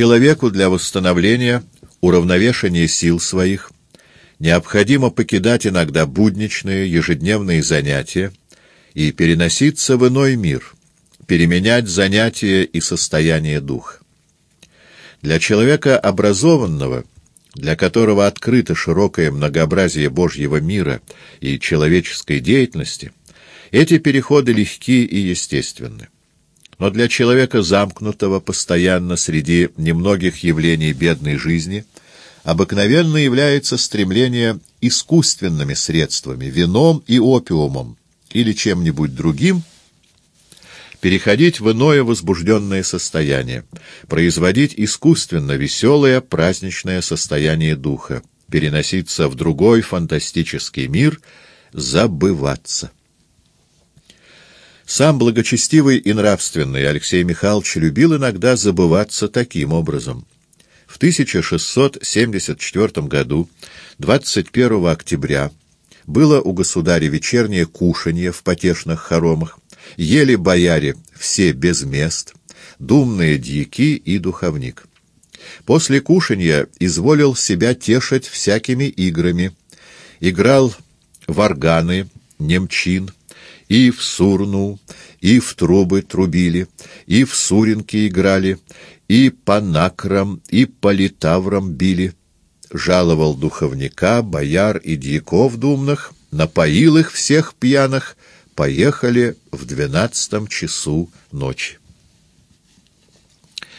Человеку для восстановления, уравновешения сил своих необходимо покидать иногда будничные, ежедневные занятия и переноситься в иной мир, переменять занятия и состояние духа. Для человека образованного, для которого открыто широкое многообразие Божьего мира и человеческой деятельности, эти переходы легки и естественны. Но для человека, замкнутого постоянно среди немногих явлений бедной жизни, обыкновенно является стремление искусственными средствами, вином и опиумом, или чем-нибудь другим, переходить в иное возбужденное состояние, производить искусственно веселое праздничное состояние духа, переноситься в другой фантастический мир, забываться. Сам благочестивый и нравственный Алексей Михайлович любил иногда забываться таким образом. В 1674 году, 21 октября, было у государя вечернее кушанье в потешных хоромах, ели бояре все без мест, думные дьяки и духовник. После кушанья изволил себя тешить всякими играми. Играл в органы, немчин, и в сурну, и в трубы трубили, и в суринки играли, и по накрам, и по литаврам били. Жаловал духовника, бояр и дьяков думных, напоил их всех пьяных, поехали в двенадцатом часу ночи.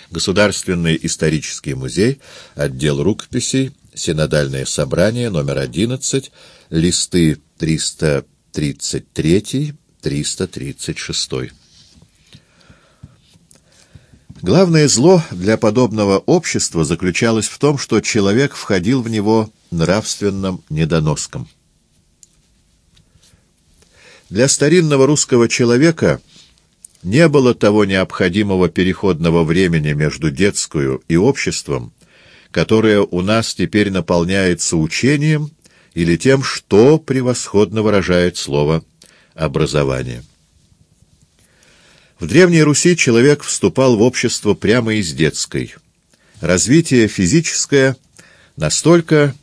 Государственный исторический музей, отдел рукописей, Синодальное собрание, номер 11, листы 333 336. Главное зло для подобного общества заключалось в том, что человек входил в него нравственным недоноском. Для старинного русского человека не было того необходимого переходного времени между детскую и обществом, которое у нас теперь наполняется учением или тем, что превосходно выражает слово образования. В Древней Руси человек вступал в общество прямо из детской. Развитие физическое настолько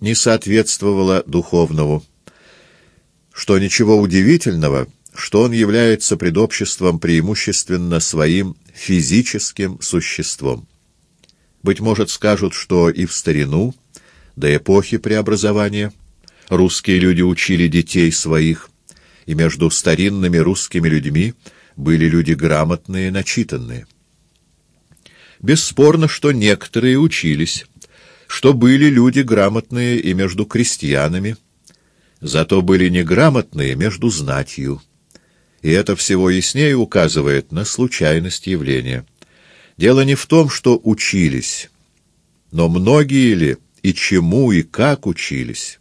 не соответствовало духовному, что ничего удивительного, что он является пред обществом преимущественно своим физическим существом. Быть может, скажут, что и в старину, до эпохи преобразования, русские люди учили детей своих, и между старинными русскими людьми были люди грамотные, начитанные. Бесспорно, что некоторые учились, что были люди грамотные и между крестьянами, зато были неграмотные между знатью. И это всего яснее указывает на случайность явления. Дело не в том, что учились, но многие ли и чему и как учились.